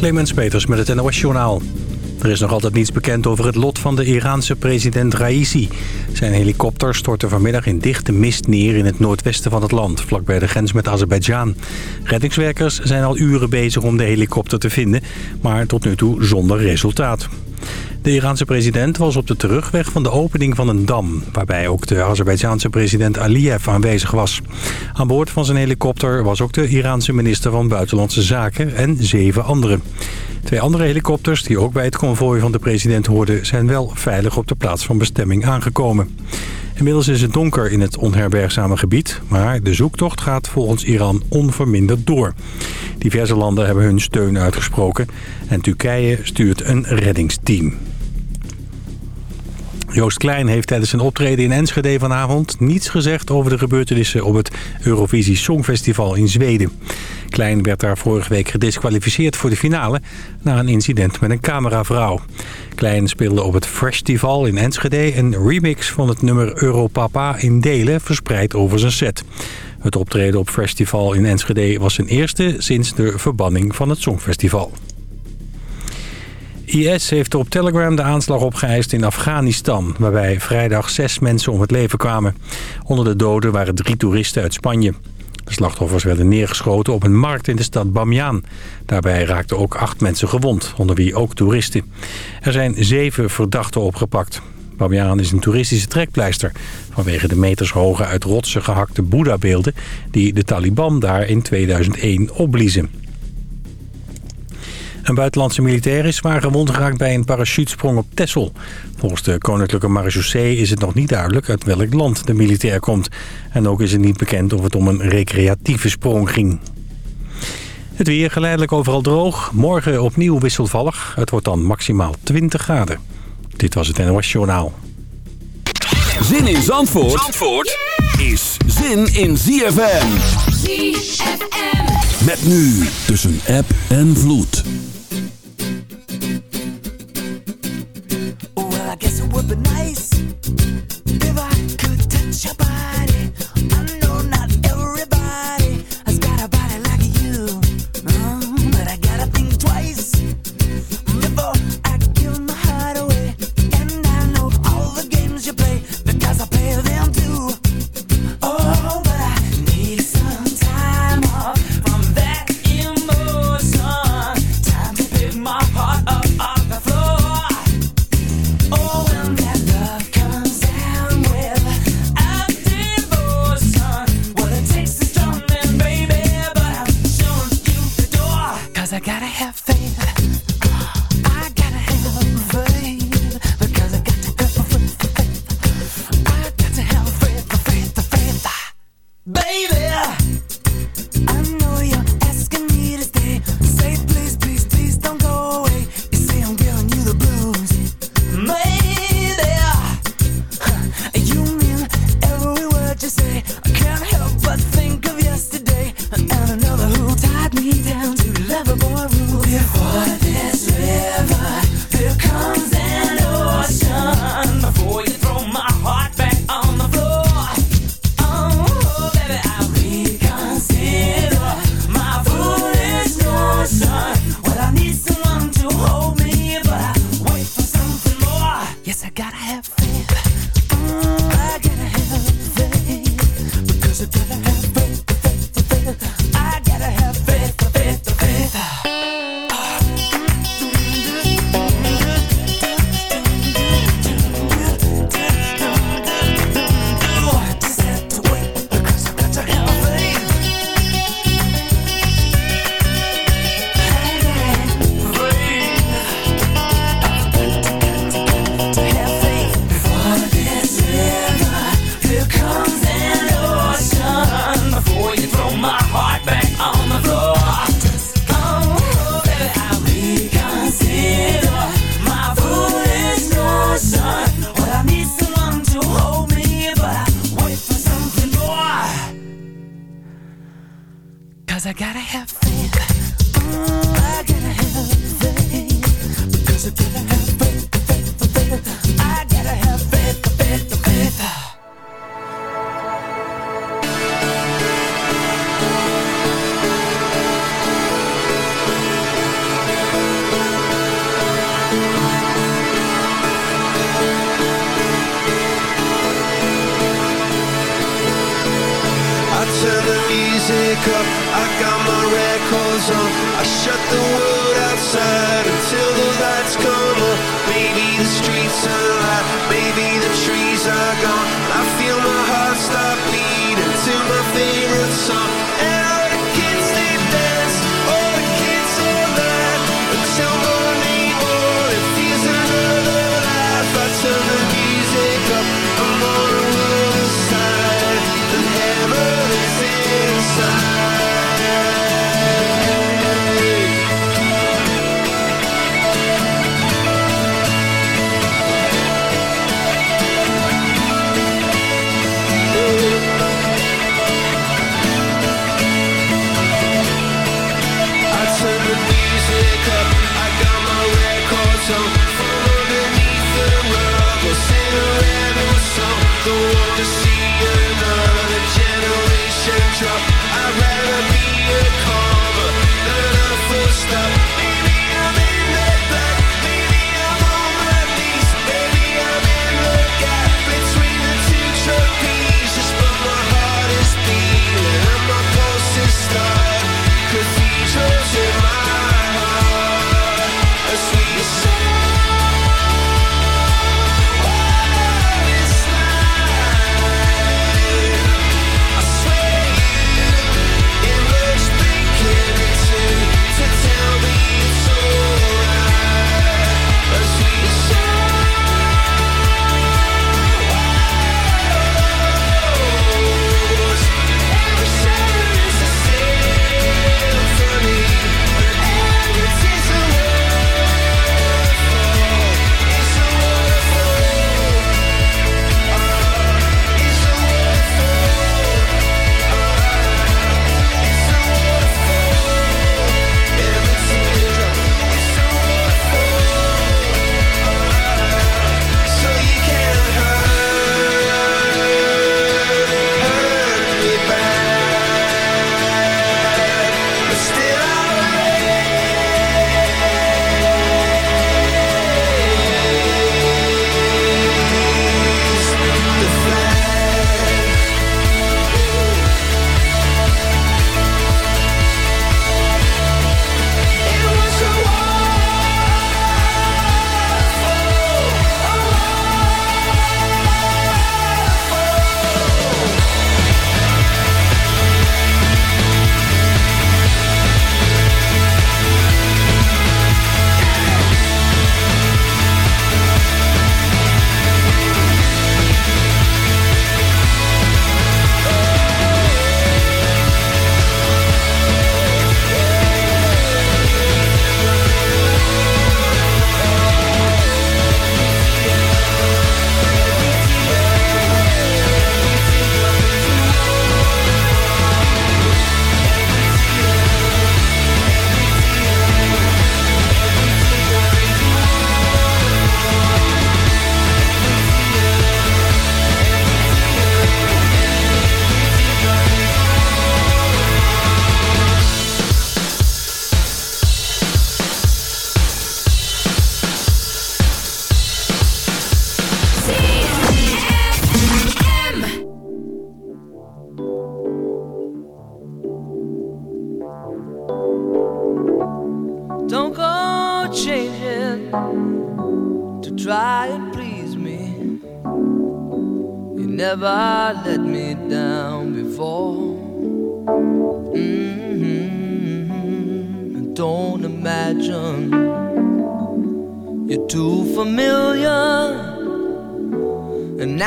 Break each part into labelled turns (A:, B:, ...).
A: Clemens Peters met het NOS Journaal. Er is nog altijd niets bekend over het lot van de Iraanse president Raisi. Zijn helikopter stortte vanmiddag in dichte mist neer in het noordwesten van het land... vlakbij de grens met Azerbeidzjan. Reddingswerkers zijn al uren bezig om de helikopter te vinden... maar tot nu toe zonder resultaat. De Iraanse president was op de terugweg van de opening van een dam... waarbij ook de Azerbeidzjaanse president Aliyev aanwezig was. Aan boord van zijn helikopter was ook de Iraanse minister van Buitenlandse Zaken... en zeven anderen. Twee andere helikopters die ook bij het konvooi van de president hoorden... zijn wel veilig op de plaats van bestemming aangekomen. Inmiddels is het donker in het onherbergzame gebied... maar de zoektocht gaat volgens Iran onverminderd door. Diverse landen hebben hun steun uitgesproken... en Turkije stuurt een reddingsteam. Joost Klein heeft tijdens zijn optreden in Enschede vanavond niets gezegd over de gebeurtenissen op het Eurovisie Songfestival in Zweden. Klein werd daar vorige week gedisqualificeerd voor de finale na een incident met een cameravrouw. Klein speelde op het Festival in Enschede een remix van het nummer Europapa in delen verspreid over zijn set. Het optreden op Festival in Enschede was zijn eerste sinds de verbanning van het Songfestival. IS heeft op Telegram de aanslag opgeëist in Afghanistan... waarbij vrijdag zes mensen om het leven kwamen. Onder de doden waren drie toeristen uit Spanje. De slachtoffers werden neergeschoten op een markt in de stad Bamiyan. Daarbij raakten ook acht mensen gewond, onder wie ook toeristen. Er zijn zeven verdachten opgepakt. Bamiyan is een toeristische trekpleister... vanwege de metershoge uit rotsen gehakte Boeddha-beelden... die de Taliban daar in 2001 opbliezen. Een buitenlandse militair is zwaar gewond geraakt bij een parachutesprong op Texel. Volgens de Koninklijke Marechaussee is het nog niet duidelijk uit welk land de militair komt. En ook is het niet bekend of het om een recreatieve sprong ging. Het weer geleidelijk overal droog. Morgen opnieuw wisselvallig. Het wordt dan maximaal 20 graden. Dit was het NOS Journaal.
B: Zin in Zandvoort, Zandvoort is zin in ZFM. ZFM. Met nu tussen app en vloed. Would be nice if I could touch your body.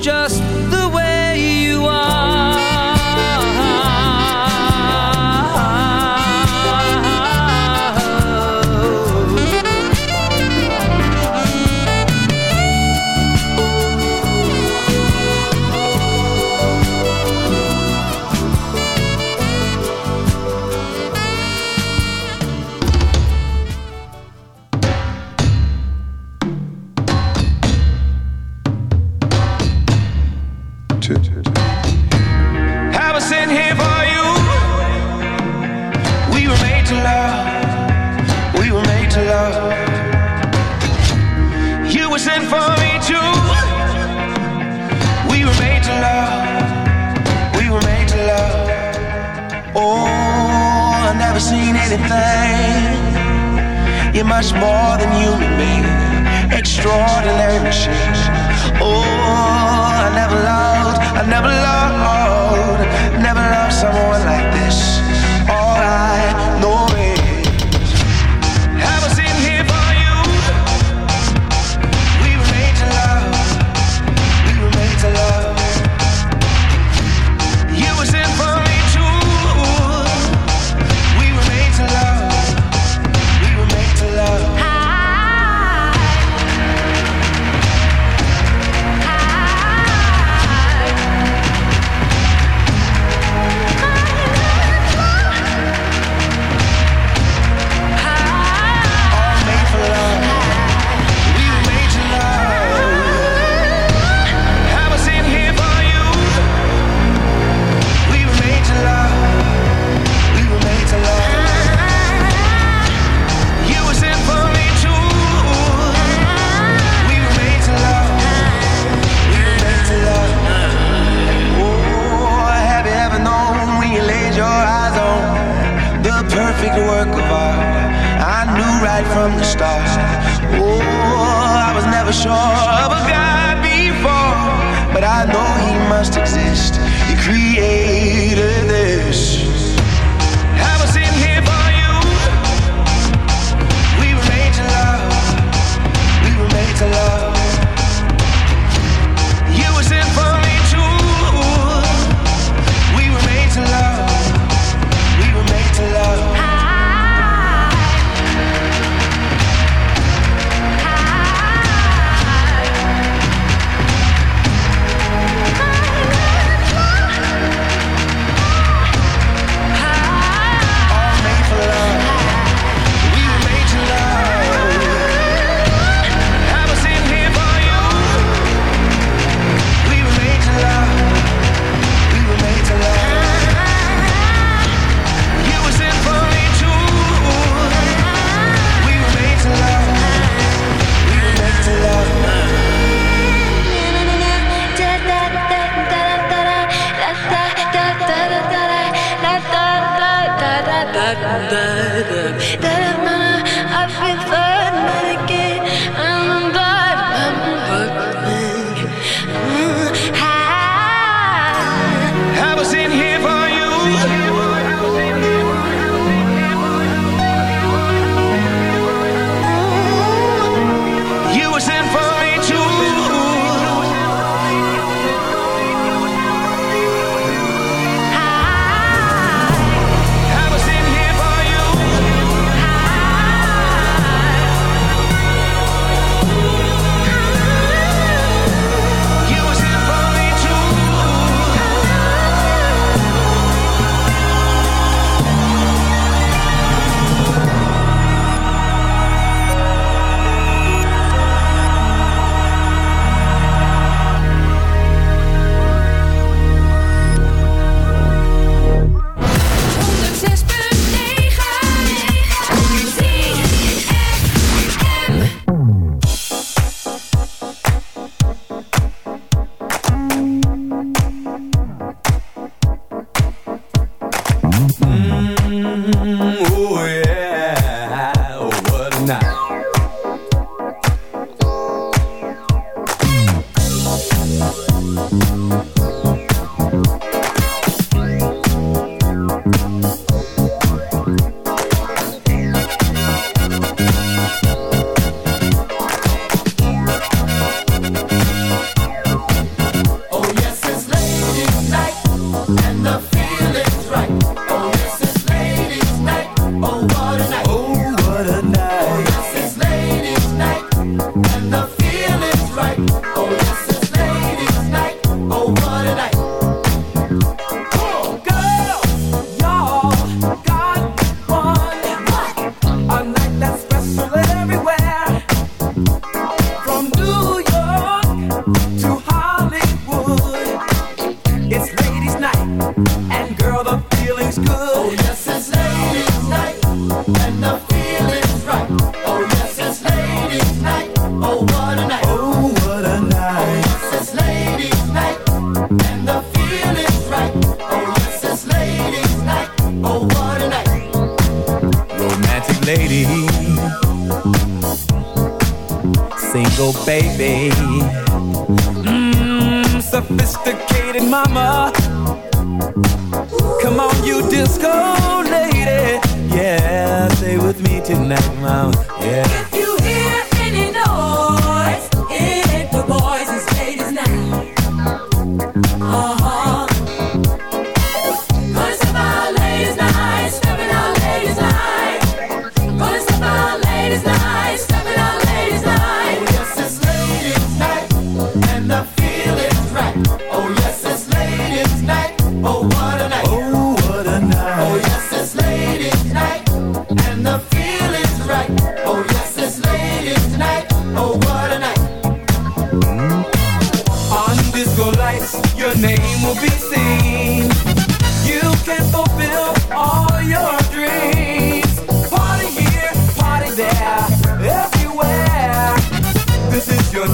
C: just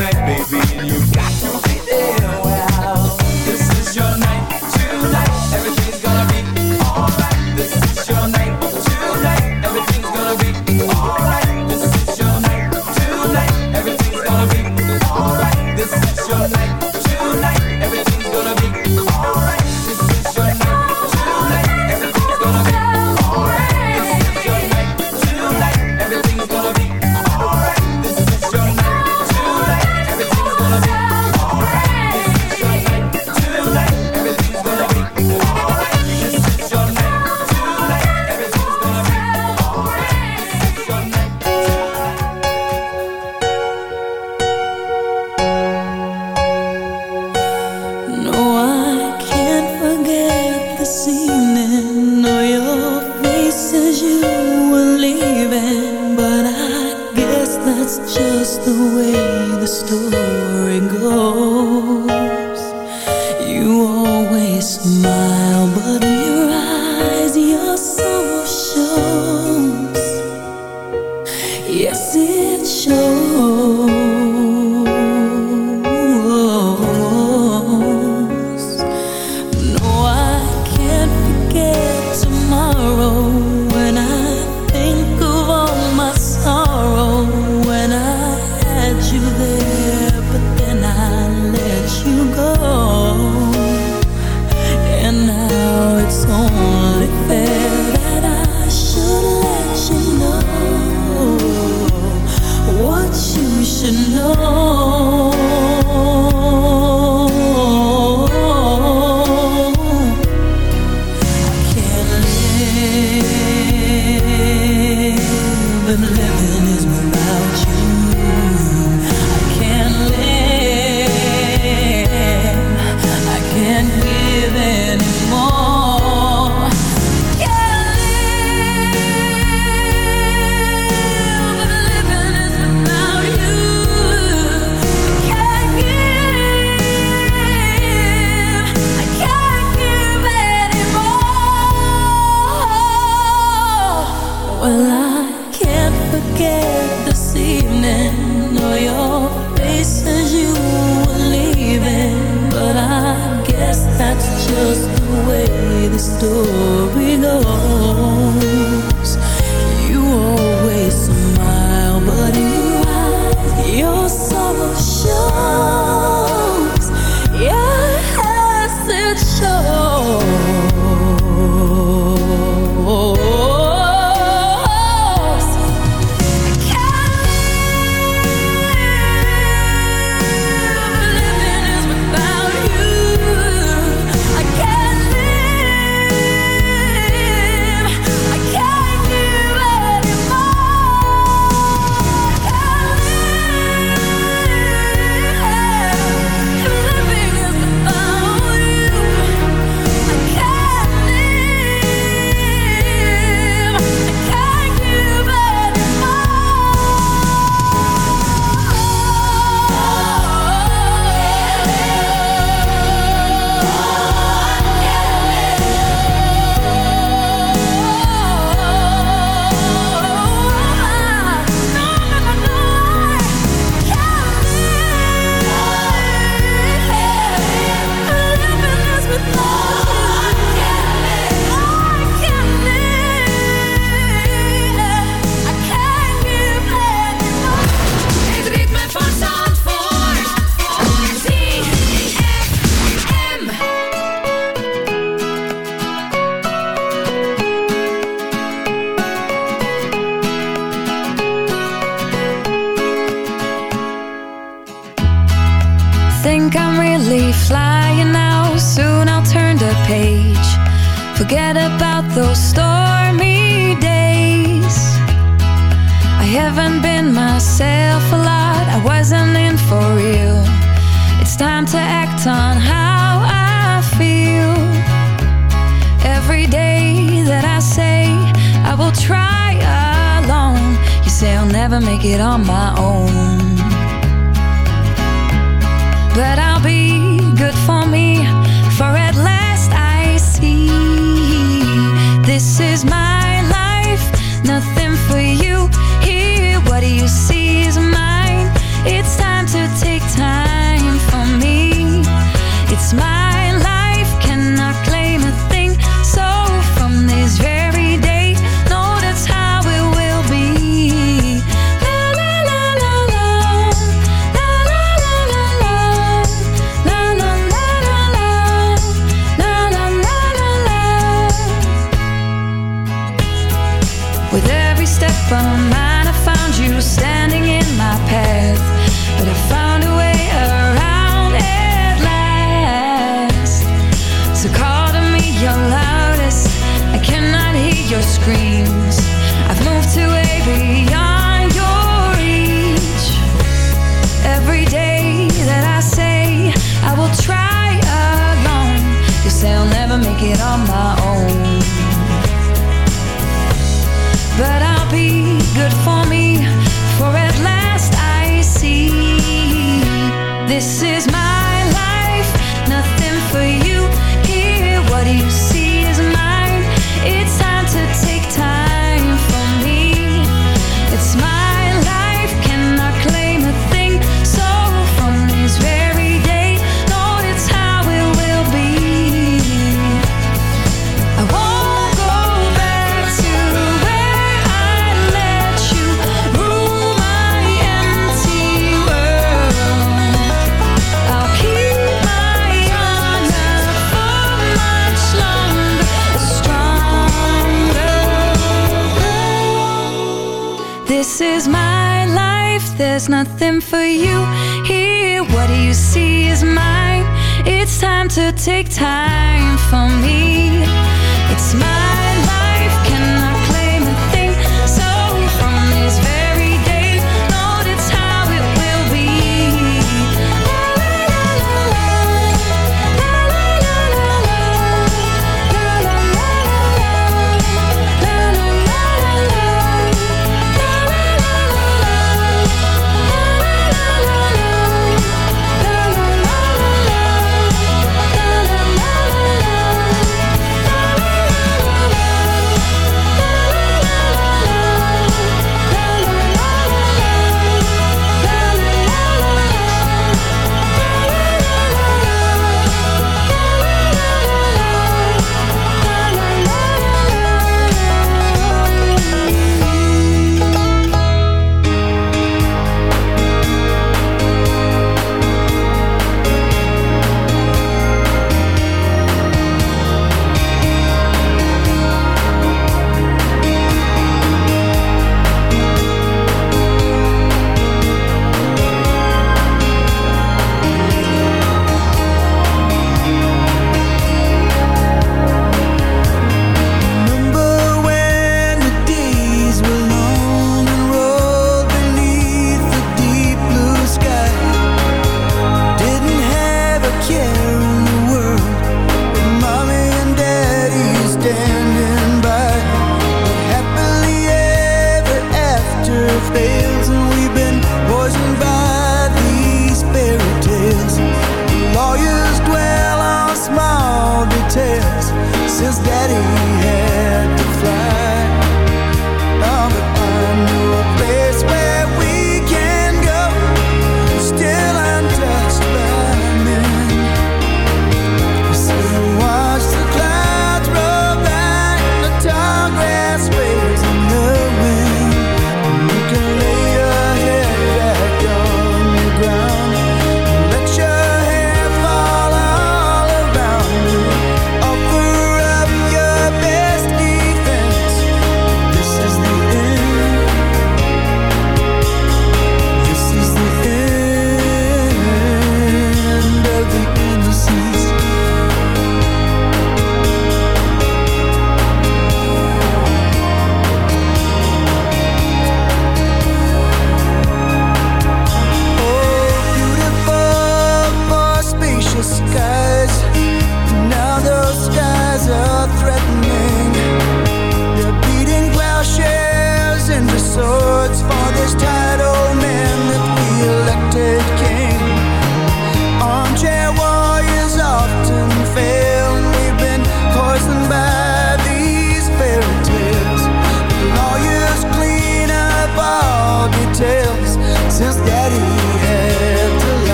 D: baby,
E: and
D: you hear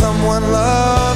C: someone
F: love.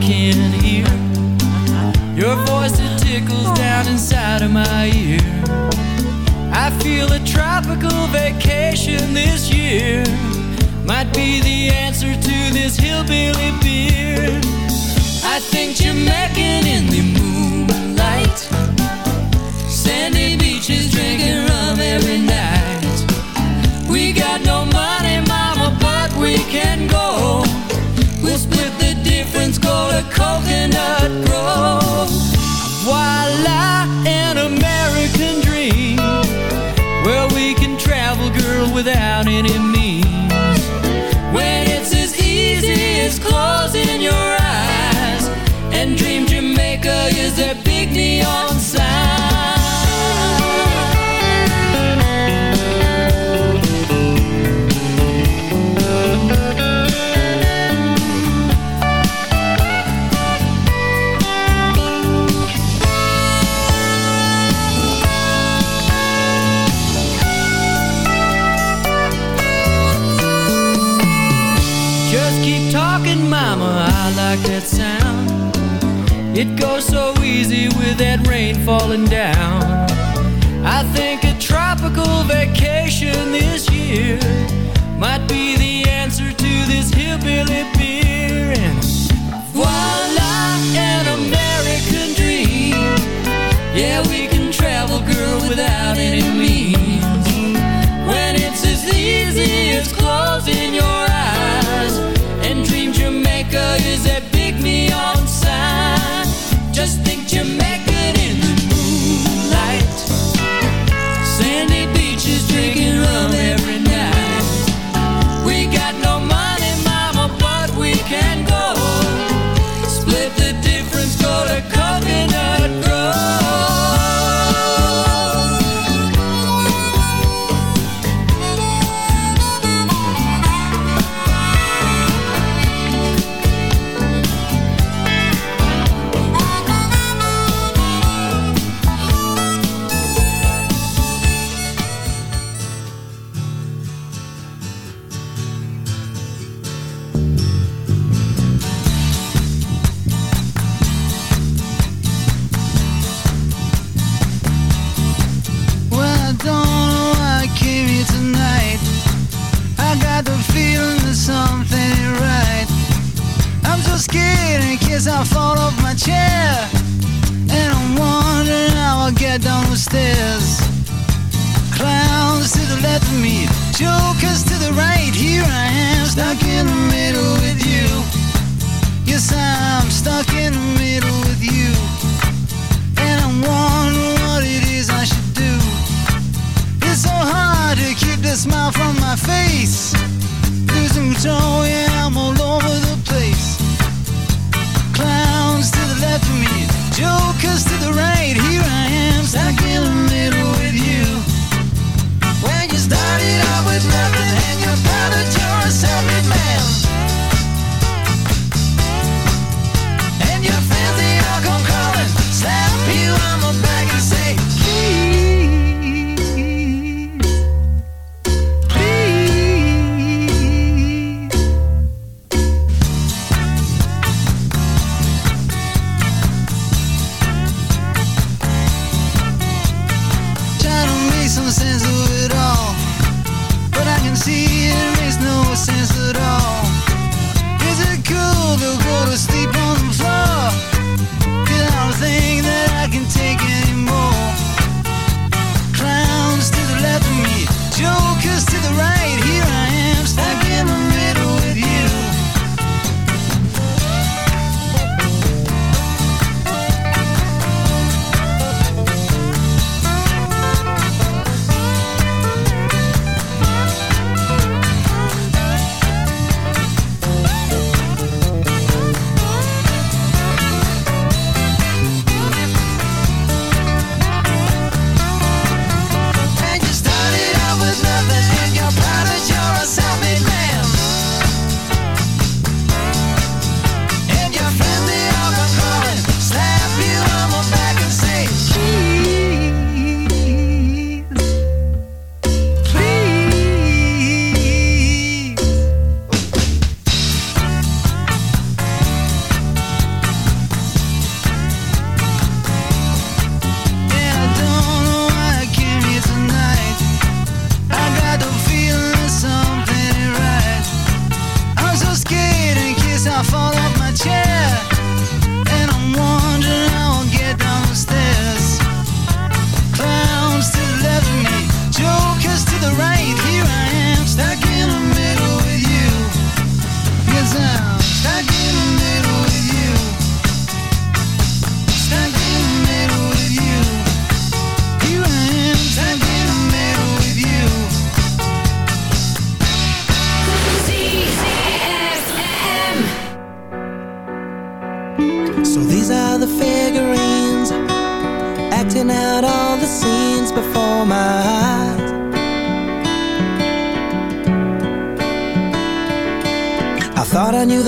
F: can hear. Your voice it tickles down inside of my ear. I feel a tropical vacation this year. Might be the answer to this hillbilly beer. I think Jamaican in the moonlight. Sandy beaches drinking rum every night. We got no coconut grove. Voila, an American dream. Where we can travel, girl, without any means. When it's as easy as closing your eyes And dream Jamaica is a big neon sign. It goes so easy with that rain falling down. I think a tropical vacation this year Might be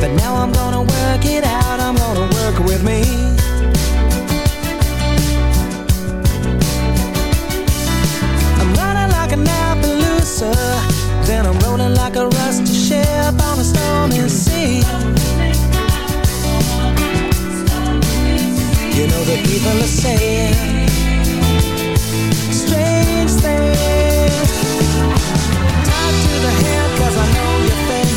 G: but now I'm gonna work it out. I'm gonna work with me. I'm running like an Appaloosa, then I'm rolling like a rusty ship on a stormy sea. You know the people are saying strange things. Tied to the head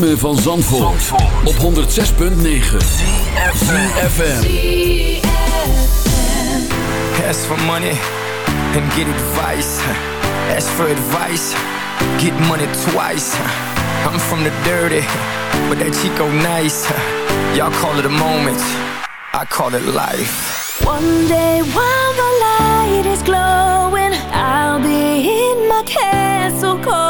H: ritme van Zandvoort, op 106.9 CFFM
E: Ask for money and get advice. Ask for advice, get money twice. I'm from the dirty, but that Chico nice. Y'all call it a moment, I call it life.
D: One day while the light is glowing, I'll be in my castle golden.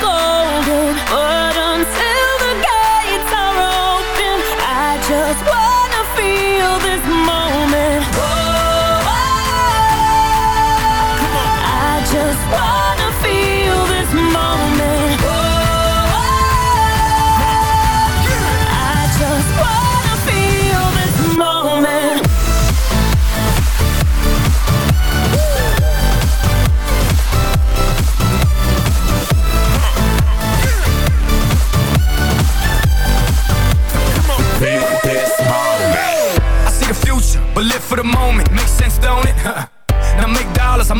E: Blanco.